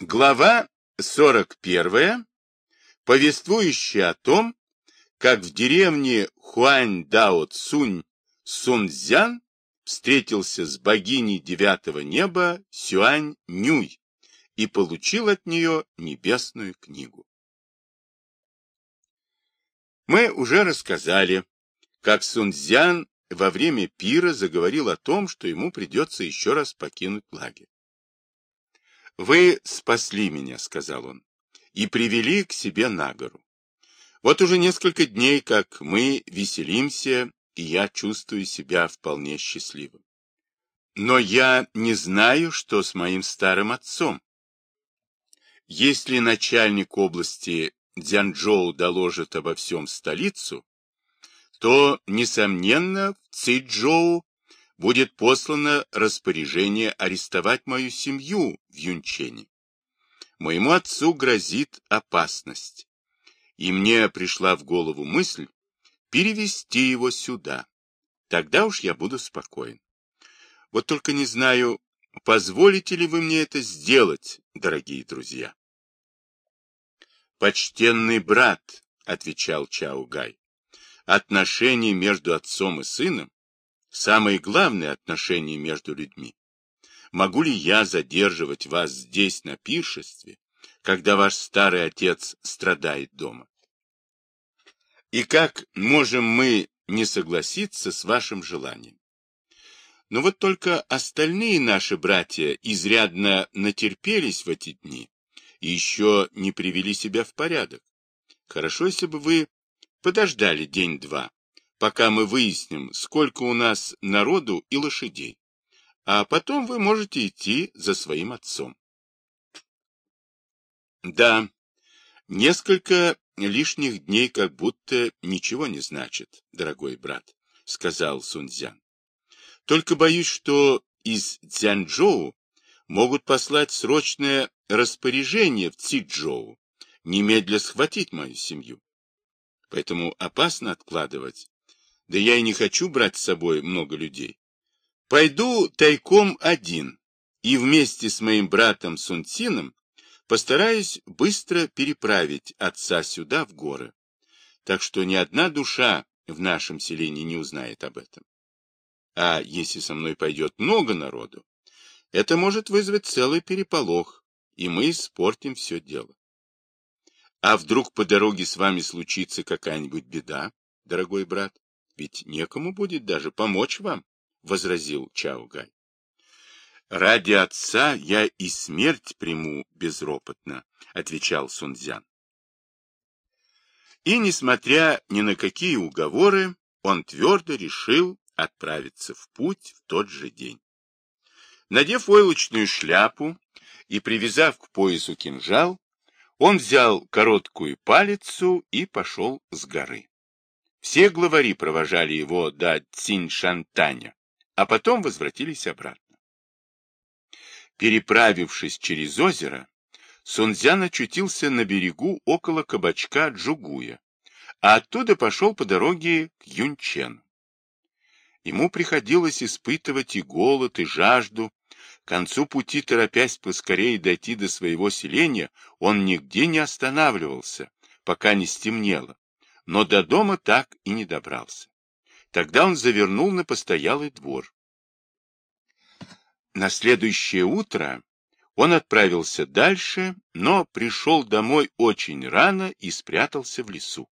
Глава 41, повествующая о том, как в деревне Хуань-Дао-Цунь Сунцзян встретился с богиней девятого неба Сюань-Нюй и получил от нее небесную книгу. Мы уже рассказали, как Сунцзян во время пира заговорил о том, что ему придется еще раз покинуть лагерь. «Вы спасли меня», — сказал он, — «и привели к себе на гору. Вот уже несколько дней, как мы веселимся, и я чувствую себя вполне счастливым. Но я не знаю, что с моим старым отцом. Если начальник области Дзянчжоу доложит обо всем столицу, то, несомненно, в Цзэчжоу будет послано распоряжение арестовать мою семью в Юнчене. Моему отцу грозит опасность, и мне пришла в голову мысль перевести его сюда. Тогда уж я буду спокоен. Вот только не знаю, позволите ли вы мне это сделать, дорогие друзья. «Почтенный брат», — отвечал Чао Гай, — «отношения между отцом и сыном самые главные отношения между людьми. Могу ли я задерживать вас здесь, на пиршестве, когда ваш старый отец страдает дома? И как можем мы не согласиться с вашим желанием? Но вот только остальные наши братья изрядно натерпелись в эти дни и еще не привели себя в порядок. Хорошо, если бы вы подождали день-два, пока мы выясним, сколько у нас народу и лошадей. А потом вы можете идти за своим отцом. Да, несколько лишних дней как будто ничего не значит, дорогой брат, сказал Сунцзян. Только боюсь, что из Цзянчжоу могут послать срочное распоряжение в Цзичжоу, немедля схватить мою семью. Поэтому опасно откладывать да я и не хочу брать с собой много людей. Пойду тайком один и вместе с моим братом Сунцином постараюсь быстро переправить отца сюда, в горы. Так что ни одна душа в нашем селении не узнает об этом. А если со мной пойдет много народу, это может вызвать целый переполох, и мы испортим все дело. А вдруг по дороге с вами случится какая-нибудь беда, дорогой брат? Ведь некому будет даже помочь вам, — возразил Чаугай. Ради отца я и смерть приму безропотно, — отвечал Сунцзян. И, несмотря ни на какие уговоры, он твердо решил отправиться в путь в тот же день. Надев войлочную шляпу и привязав к поясу кинжал, он взял короткую палицу и пошел с горы. Все главари провожали его до Циншантаня, а потом возвратились обратно. Переправившись через озеро, Сунцзян очутился на берегу около кабачка Джугуя, а оттуда пошел по дороге к Юнчену. Ему приходилось испытывать и голод, и жажду. К концу пути, торопясь поскорее дойти до своего селения, он нигде не останавливался, пока не стемнело, но до дома так и не добрался. Тогда он завернул на постоялый двор. На следующее утро он отправился дальше, но пришел домой очень рано и спрятался в лесу.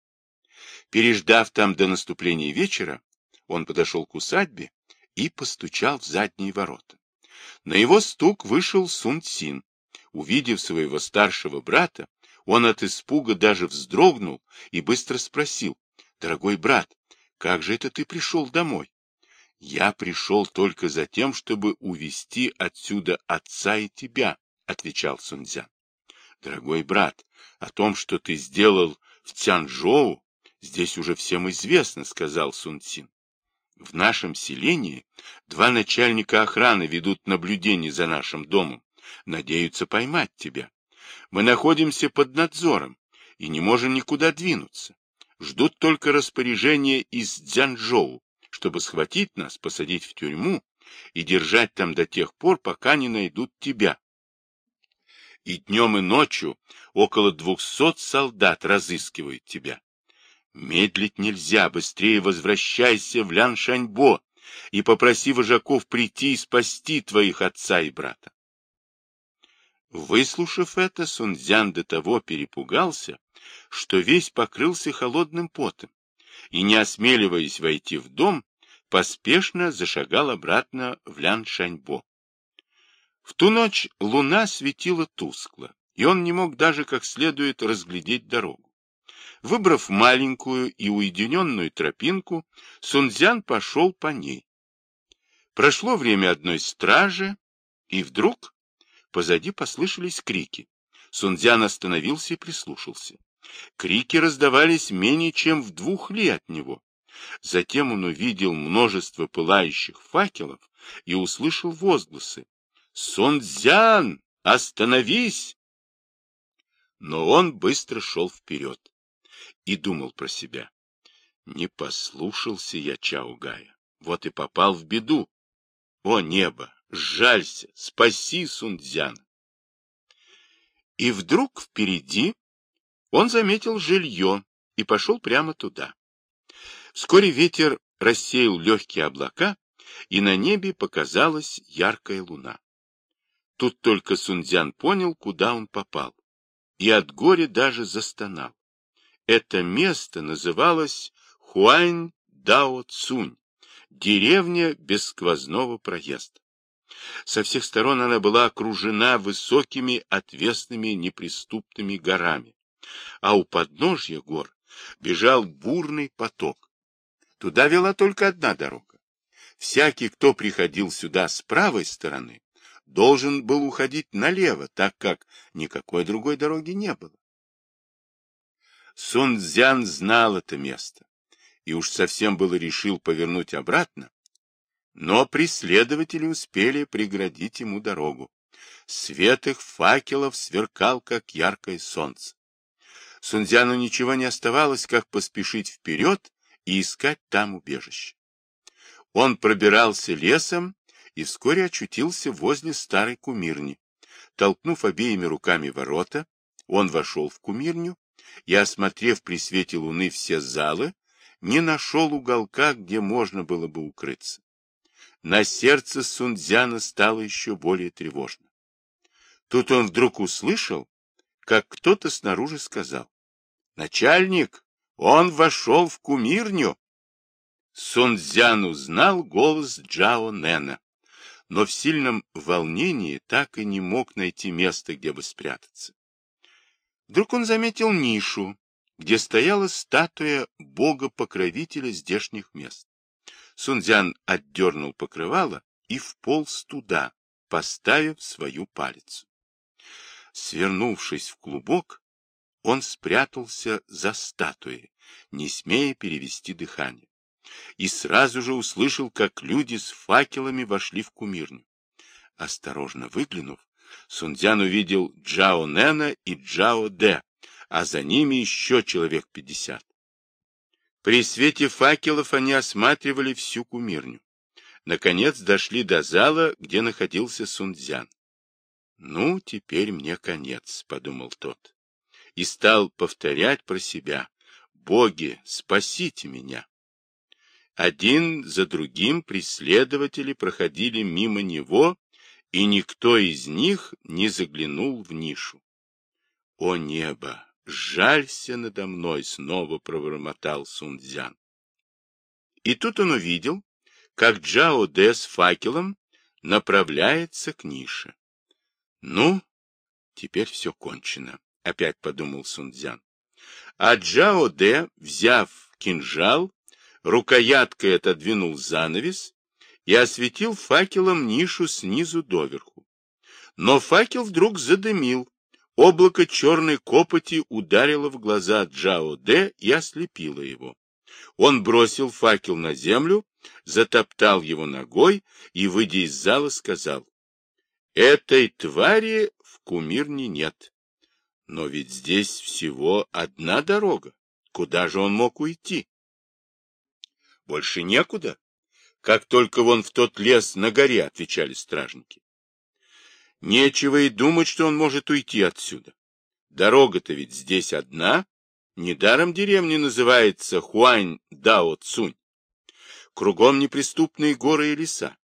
Переждав там до наступления вечера, он подошел к усадьбе и постучал в задние ворота. На его стук вышел Сун Цин. Увидев своего старшего брата, он от испуга даже вздрогнул и быстро спросил, «Дорогой брат, как же это ты пришел домой?» «Я пришел только за тем, чтобы увести отсюда отца и тебя», — отвечал Сунцзян. «Дорогой брат, о том, что ты сделал в Цянжоу, здесь уже всем известно», — сказал Сунцин. «В нашем селении два начальника охраны ведут наблюдение за нашим домом, надеются поймать тебя. Мы находимся под надзором и не можем никуда двинуться. Ждут только распоряжения из Дзянчжоу, чтобы схватить нас, посадить в тюрьму и держать там до тех пор, пока не найдут тебя. и днем и ночью около двухсот солдат разыскивают тебя. Медлить нельзя, быстрее возвращайся в Ляншаньбо и попроси вожаков прийти и спасти твоих отца и брата. Выслушав это, Сунцзян до того перепугался, что весь покрылся холодным потом, и, не осмеливаясь войти в дом, поспешно зашагал обратно в Ляншаньбо. В ту ночь луна светила тускло, и он не мог даже как следует разглядеть дорогу. Выбрав маленькую и уединенную тропинку, Сунцзян пошел по ней. Прошло время одной стражи, и вдруг позади послышались крики. Сунцзян остановился и прислушался. Крики раздавались менее чем в двух ли от него. Затем он увидел множество пылающих факелов и услышал возгласы. «Сунцзян, остановись!» Но он быстро шел вперед и думал про себя. Не послушался я Чаугая, вот и попал в беду. О небо, жалься, спаси Сунцзяна! И вдруг впереди он заметил жилье и пошел прямо туда. Вскоре ветер рассеял легкие облака, и на небе показалась яркая луна. Тут только Сунцзян понял, куда он попал, и от горя даже застонал. Это место называлось Хуань-Дао-Цунь, деревня без сквозного проезда. Со всех сторон она была окружена высокими отвесными неприступными горами, а у подножья гор бежал бурный поток. Туда вела только одна дорога. Всякий, кто приходил сюда с правой стороны, должен был уходить налево, так как никакой другой дороги не было. Сун Цзян знал это место и уж совсем было решил повернуть обратно, но преследователи успели преградить ему дорогу. Свет их факелов сверкал, как яркое солнце. Сунцзяну ничего не оставалось, как поспешить вперед и искать там убежище. Он пробирался лесом и вскоре очутился возле старой кумирни. Толкнув обеими руками ворота, он вошел в кумирню и, осмотрев при свете луны все залы, не нашел уголка, где можно было бы укрыться. На сердце Сунцзяна стало еще более тревожно. Тут он вдруг услышал, как кто-то снаружи сказал. «Начальник, он вошел в кумирню!» Сунцзян узнал голос Джао Нена но в сильном волнении так и не мог найти место, где бы спрятаться. Вдруг он заметил нишу, где стояла статуя бога-покровителя здешних мест. Сунцзян отдернул покрывало и вполз туда, поставив свою палицу. Свернувшись в клубок, он спрятался за статуей, не смея перевести дыхание и сразу же услышал, как люди с факелами вошли в кумирню. Осторожно выглянув, Сунцзян увидел Джао Нена и Джао Дэ, а за ними еще человек пятьдесят. При свете факелов они осматривали всю кумирню. Наконец дошли до зала, где находился Сунцзян. «Ну, теперь мне конец», — подумал тот, и стал повторять про себя. «Боги, спасите меня!» Один за другим преследователи проходили мимо него, и никто из них не заглянул в нишу. «О небо! Жалься надо мной!» — снова пробормотал Сунцзян. И тут он увидел, как Джао Дэ с факелом направляется к нише. «Ну, теперь все кончено», — опять подумал Сунцзян. А Джао Дэ, взяв кинжал, рукояткой отодвинул занавес и осветил факелом нишу снизу доверху. Но факел вдруг задымил. Облако черной копоти ударило в глаза Джао Дэ и ослепило его. Он бросил факел на землю, затоптал его ногой и, выйдя из зала, сказал, «Этой твари в кумирне нет. Но ведь здесь всего одна дорога. Куда же он мог уйти?» Больше некуда. Как только вон в тот лес на горе, отвечали стражники. Нечего и думать, что он может уйти отсюда. Дорога-то ведь здесь одна. Недаром деревня называется Хуань-Дао-Цунь. Кругом неприступные горы и леса,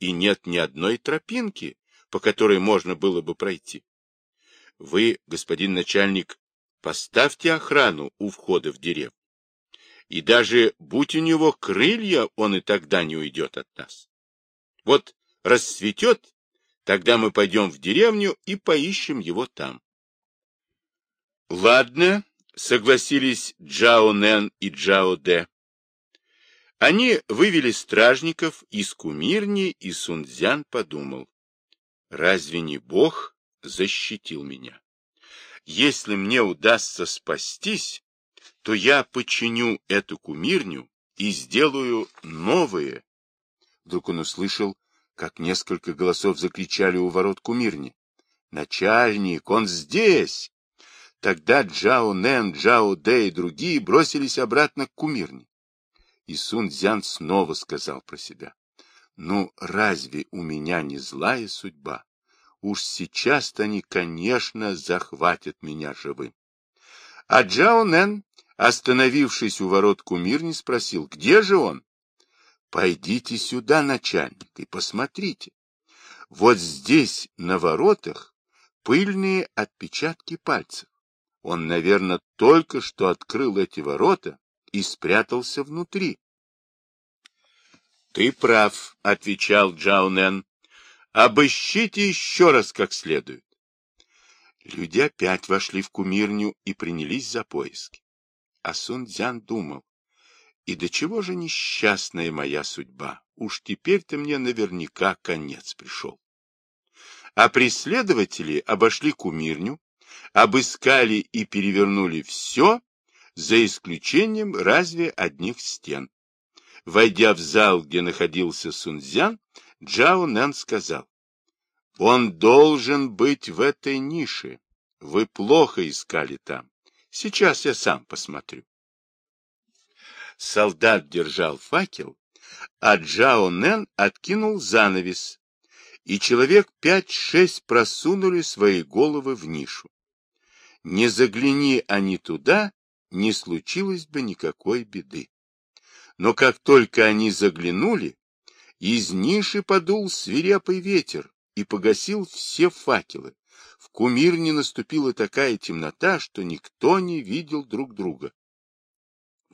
и нет ни одной тропинки, по которой можно было бы пройти. Вы, господин начальник, поставьте охрану у входа в деревню. И даже будь у него крылья, он и тогда не уйдет от нас. Вот расцветет, тогда мы пойдем в деревню и поищем его там. Ладно, согласились Джао Нэн и Джао Дэ. Они вывели стражников из кумирни, и Сунцзян подумал, разве не Бог защитил меня? Если мне удастся спастись, то я починю эту кумирню и сделаю новые. Вдруг он услышал, как несколько голосов закричали у ворот кумирни. «Начальник, он здесь!» Тогда Джао Нэн, Джао Дэ и другие бросились обратно к кумирне. И Сун Цзян снова сказал про себя. Ну, разве у меня не злая судьба? Уж сейчас-то они, конечно, захватят меня живым. А Джао Нэн, остановившись у ворот кумирни, спросил, где же он? Пойдите сюда, начальник, и посмотрите. Вот здесь, на воротах, пыльные отпечатки пальцев. Он, наверное, только что открыл эти ворота и спрятался внутри. — Ты прав, — отвечал Джаунен. — Обыщите еще раз как следует. Люди опять вошли в кумирню и принялись за поиски. А Сунцзян думал, и до чего же несчастная моя судьба? Уж теперь-то мне наверняка конец пришел. А преследователи обошли кумирню, обыскали и перевернули все, за исключением разве одних стен. Войдя в зал, где находился Сунцзян, Джао Нэн сказал, «Он должен быть в этой нише. Вы плохо искали там. Сейчас я сам посмотрю». Солдат держал факел, а Джао Нэн откинул занавес, и человек пять-шесть просунули свои головы в нишу. Не загляни они туда, не случилось бы никакой беды. Но как только они заглянули, из ниши подул свирепый ветер и погасил все факелы. В кумирне наступила такая темнота, что никто не видел друг друга. —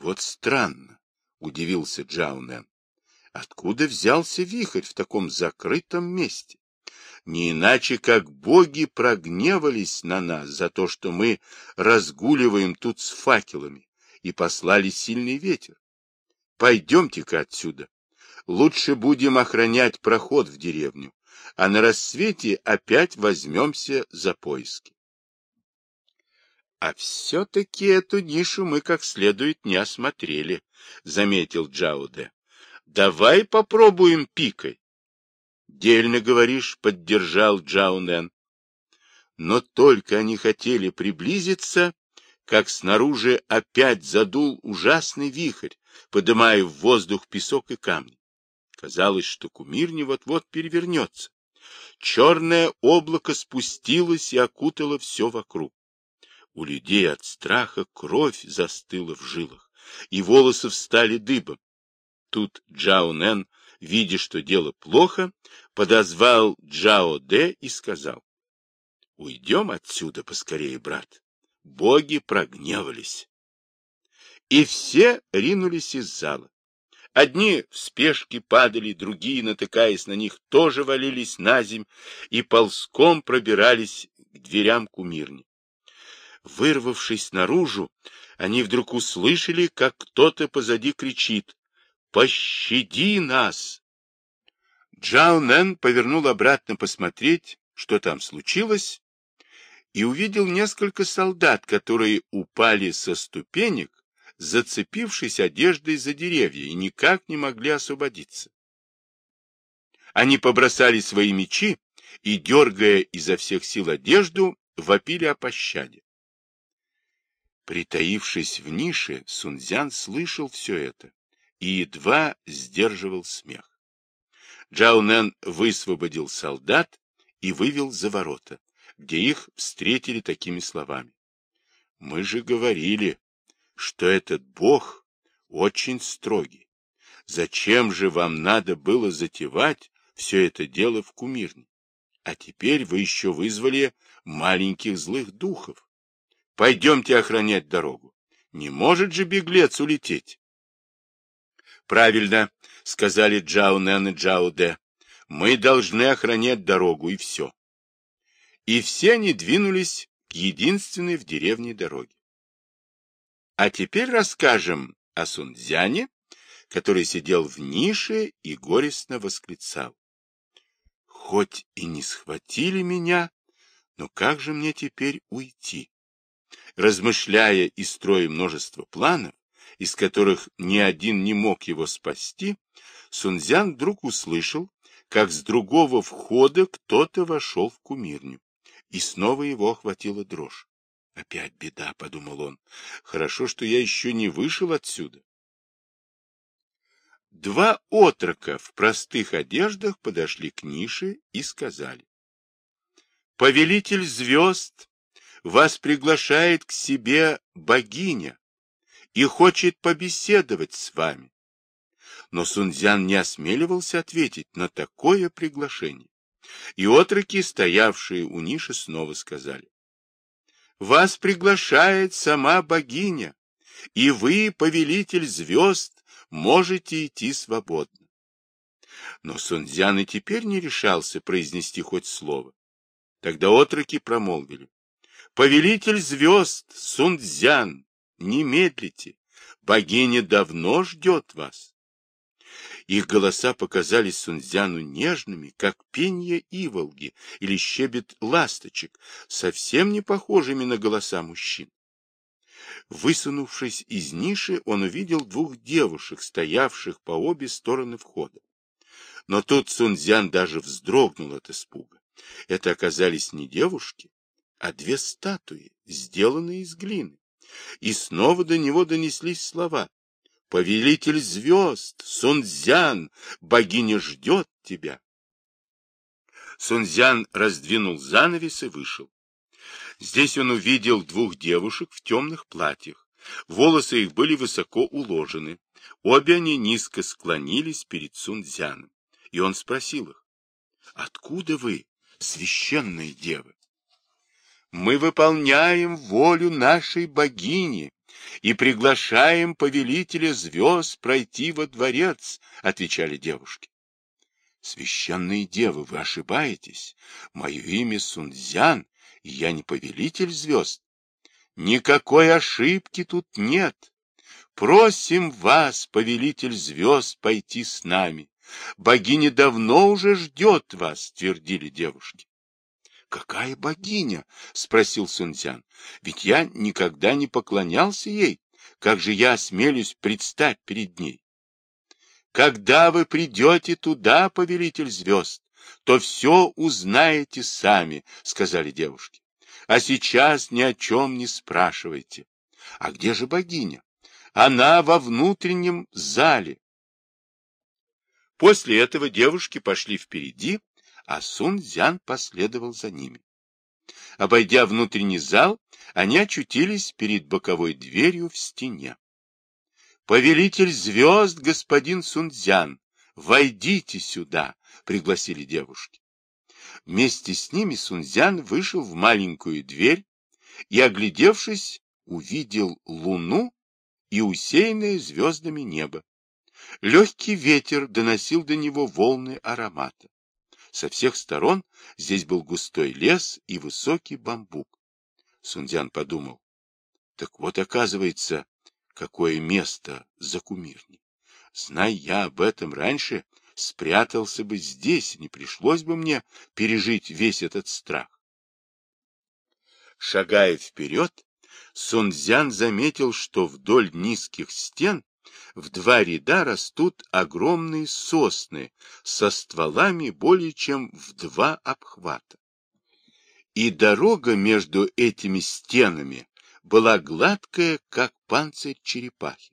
Вот странно, — удивился Джаунен. — Откуда взялся вихрь в таком закрытом месте? Не иначе, как боги прогневались на нас за то, что мы разгуливаем тут с факелами, и послали сильный ветер. Пойдемте-ка отсюда. Лучше будем охранять проход в деревню, а на рассвете опять возьмемся за поиски. А все-таки эту нишу мы как следует не осмотрели, — заметил Джауде. Давай попробуем пикой. Дельно говоришь, поддержал Джаунен. Но только они хотели приблизиться, как снаружи опять задул ужасный вихрь, подымая в воздух песок и камни. Казалось, что кумирня вот-вот перевернется. Черное облако спустилось и окутало все вокруг. У людей от страха кровь застыла в жилах, и волосы встали дыбом. Тут Джаунен видя, что дело плохо, подозвал Джао Дэ и сказал, «Уйдем отсюда поскорее, брат. Боги прогневались». И все ринулись из зала. Одни в спешке падали, другие, натыкаясь на них, тоже валились на земь и ползком пробирались к дверям кумирни. Вырвавшись наружу, они вдруг услышали, как кто-то позади кричит Пощади нас! Джао Нэн повернул обратно посмотреть, что там случилось, и увидел несколько солдат, которые упали со ступенек, зацепившись одеждой за деревья, и никак не могли освободиться. Они побросали свои мечи и, дергая изо всех сил одежду, вопили о пощаде. Притаившись в нише, Сунцзян слышал все это и едва сдерживал смех. Джаунен высвободил солдат и вывел за ворота, где их встретили такими словами. Мы же говорили, что этот Бог очень строгий. Зачем же вам надо было затевать все это дело в кумирне? А теперь вы еще вызвали маленьких злых духов. Пойдемте охранять дорогу. Не может же беглец улететь. Правильно, сказали Джао Нэн и Джао Дэ. Мы должны охранять дорогу, и все. И все они двинулись к единственной в деревне дороге. А теперь расскажем о Сунцзяне, который сидел в нише и горестно восклицал. Хоть и не схватили меня, но как же мне теперь уйти? Размышляя и строя множество планов, из которых ни один не мог его спасти, Сунцзян вдруг услышал, как с другого входа кто-то вошел в кумирню, и снова его охватила дрожь. Опять беда, — подумал он. Хорошо, что я еще не вышел отсюда. Два отрока в простых одеждах подошли к нише и сказали. Повелитель звезд вас приглашает к себе богиня и хочет побеседовать с вами. Но Сунцзян не осмеливался ответить на такое приглашение. И отроки, стоявшие у ниши, снова сказали. Вас приглашает сама богиня, и вы, повелитель звезд, можете идти свободно. Но Сунцзян и теперь не решался произнести хоть слово. Тогда отроки промолвили. Повелитель звезд, Сунцзян, не медлите, богиня давно ждет вас. Их голоса показались Сунцзяну нежными, как пенье иволги или щебет ласточек, совсем не похожими на голоса мужчин. Высунувшись из ниши, он увидел двух девушек, стоявших по обе стороны входа. Но тут Сунцзян даже вздрогнул от испуга. Это оказались не девушки, а две статуи, сделанные из глины. И снова до него донеслись слова. «Повелитель звезд, Сунцзян, богиня ждет тебя». Сунцзян раздвинул занавес и вышел. Здесь он увидел двух девушек в темных платьях. Волосы их были высоко уложены. Обе они низко склонились перед Сунцзяном. И он спросил их, «Откуда вы, священные девы?» «Мы выполняем волю нашей богини и приглашаем повелителя звезд пройти во дворец», — отвечали девушки. «Священные девы, вы ошибаетесь. Мое имя Сунцзян, я не повелитель звезд. Никакой ошибки тут нет. Просим вас, повелитель звезд, пойти с нами. Богиня давно уже ждет вас, твердили девушки. Какая богиня? спросил Сунцзян. Ведь я никогда не поклонялся ей. Как же я осмелюсь предстать перед ней? Когда вы придете туда, повелитель звезд, то все узнаете сами, — сказали девушки. А сейчас ни о чем не спрашивайте. А где же богиня? Она во внутреннем зале. После этого девушки пошли впереди, а Сун-Зян последовал за ними. Обойдя внутренний зал, они очутились перед боковой дверью в стене. «Повелитель звезд, господин Сунцзян, войдите сюда!» — пригласили девушки. Вместе с ними Сунцзян вышел в маленькую дверь и, оглядевшись, увидел луну и усеянное звездами небо. Легкий ветер доносил до него волны аромата. Со всех сторон здесь был густой лес и высокий бамбук. Сунцзян подумал, так вот, оказывается, какое место за кумирней. Знай я об этом раньше, спрятался бы здесь, не пришлось бы мне пережить весь этот страх. Шагая вперед, Сунцзян заметил, что вдоль низких стен в два ряда растут огромные сосны со стволами более чем в два обхвата. И дорога между этими стенами была гладкая, как панцирь черепахи.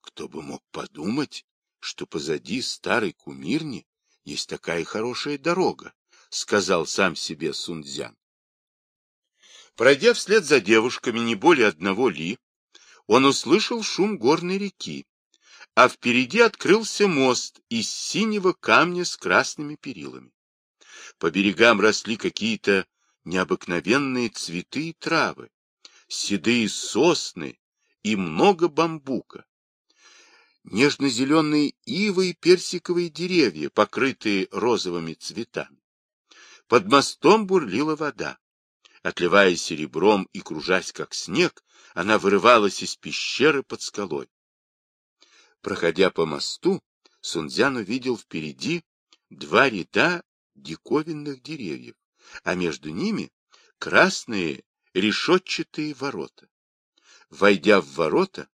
Кто бы мог подумать, что позади старой кумирни есть такая хорошая дорога, сказал сам себе Сунцзян. Пройдя вслед за девушками не более одного ли, он услышал шум горной реки, а впереди открылся мост из синего камня с красными перилами. По берегам росли какие-то необыкновенные цветы и травы, седые сосны и много бамбука. Нежно-зеленые ивы и персиковые деревья, покрытые розовыми цветами. Под мостом бурлила вода. Отливая серебром и кружась, как снег, она вырывалась из пещеры под скалой. Проходя по мосту, Сунцзян увидел впереди два ряда диковинных деревьев, а между ними красные решетчатые ворота. Войдя в ворота,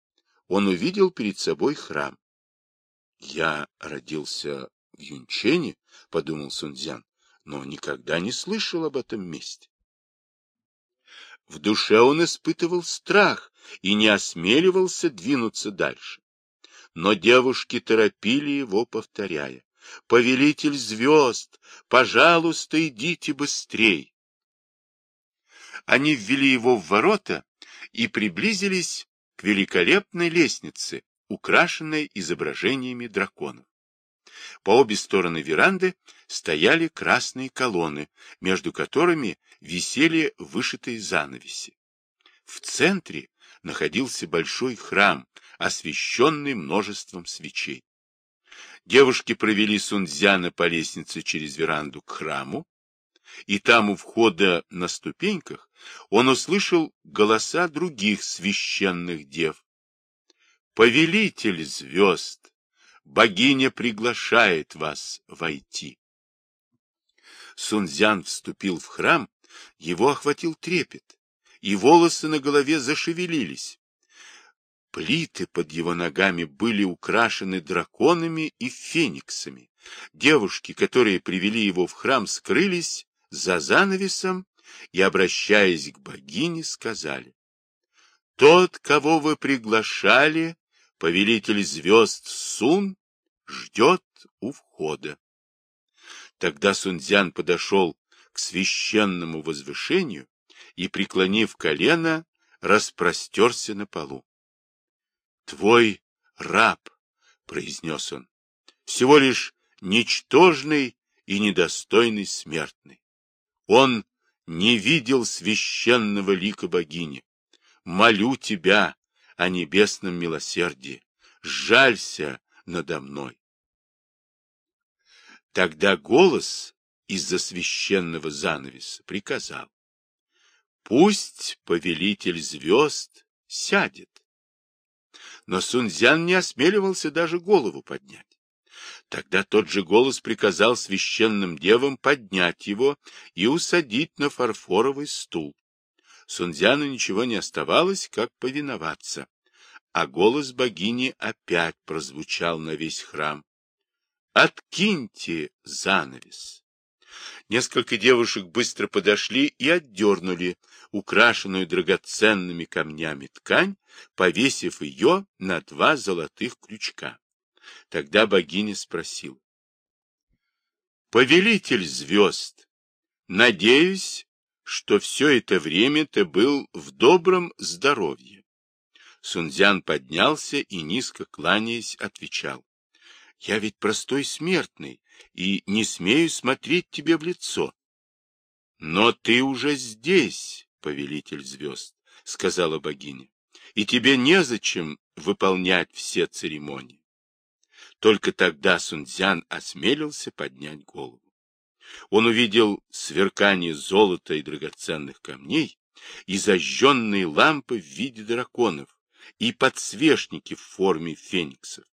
он увидел перед собой храм. «Я родился в Юнчене», — подумал Сунцзян, — «но никогда не слышал об этом месте». В душе он испытывал страх и не осмеливался двинуться дальше. Но девушки торопили его, повторяя. «Повелитель звезд, пожалуйста, идите быстрей!» Они ввели его в ворота и приблизились к великолепной лестнице, украшенной изображениями драконов. По обе стороны веранды стояли красные колонны, между которыми висели вышитые занавеси. В центре находился большой храм, освещенный множеством свечей. Девушки провели Сунцзяна по лестнице через веранду к храму, и там у входа на ступеньках он услышал голоса других священных дев. «Повелитель звезд, богиня приглашает вас войти». Сунцзян вступил в храм, его охватил трепет, и волосы на голове зашевелились. Плиты под его ногами были украшены драконами и фениксами. Девушки, которые привели его в храм, скрылись за занавесом и, обращаясь к богине, сказали, «Тот, кого вы приглашали, повелитель звезд Сун, ждет у входа». Тогда Сунцзян подошел к священному возвышению и, преклонив колено, распростерся на полу. «Твой раб», — произнес он, — «всего лишь ничтожный и недостойный смертный. Он не видел священного лика богини. Молю тебя о небесном милосердии. Жалься надо мной. Тогда голос из-за священного занавеса приказал. Пусть повелитель звезд сядет. Но Сунцзян не осмеливался даже голову поднять. Тогда тот же голос приказал священным девам поднять его и усадить на фарфоровый стул. Сунцзяну ничего не оставалось, как повиноваться. А голос богини опять прозвучал на весь храм. «Откиньте занавес!» Несколько девушек быстро подошли и отдернули украшенную драгоценными камнями ткань, повесив ее на два золотых крючка. Тогда богиня спросила. «Повелитель звезд, надеюсь, что все это время ты был в добром здоровье». Сунцзян поднялся и, низко кланяясь, отвечал. «Я ведь простой смертный и не смею смотреть тебе в лицо». «Но ты уже здесь, повелитель звезд», — сказала богиня, — «и тебе незачем выполнять все церемонии». Только тогда Сунцзян осмелился поднять голову. Он увидел сверкание золота и драгоценных камней, и зажженные лампы в виде драконов, и подсвечники в форме фениксов.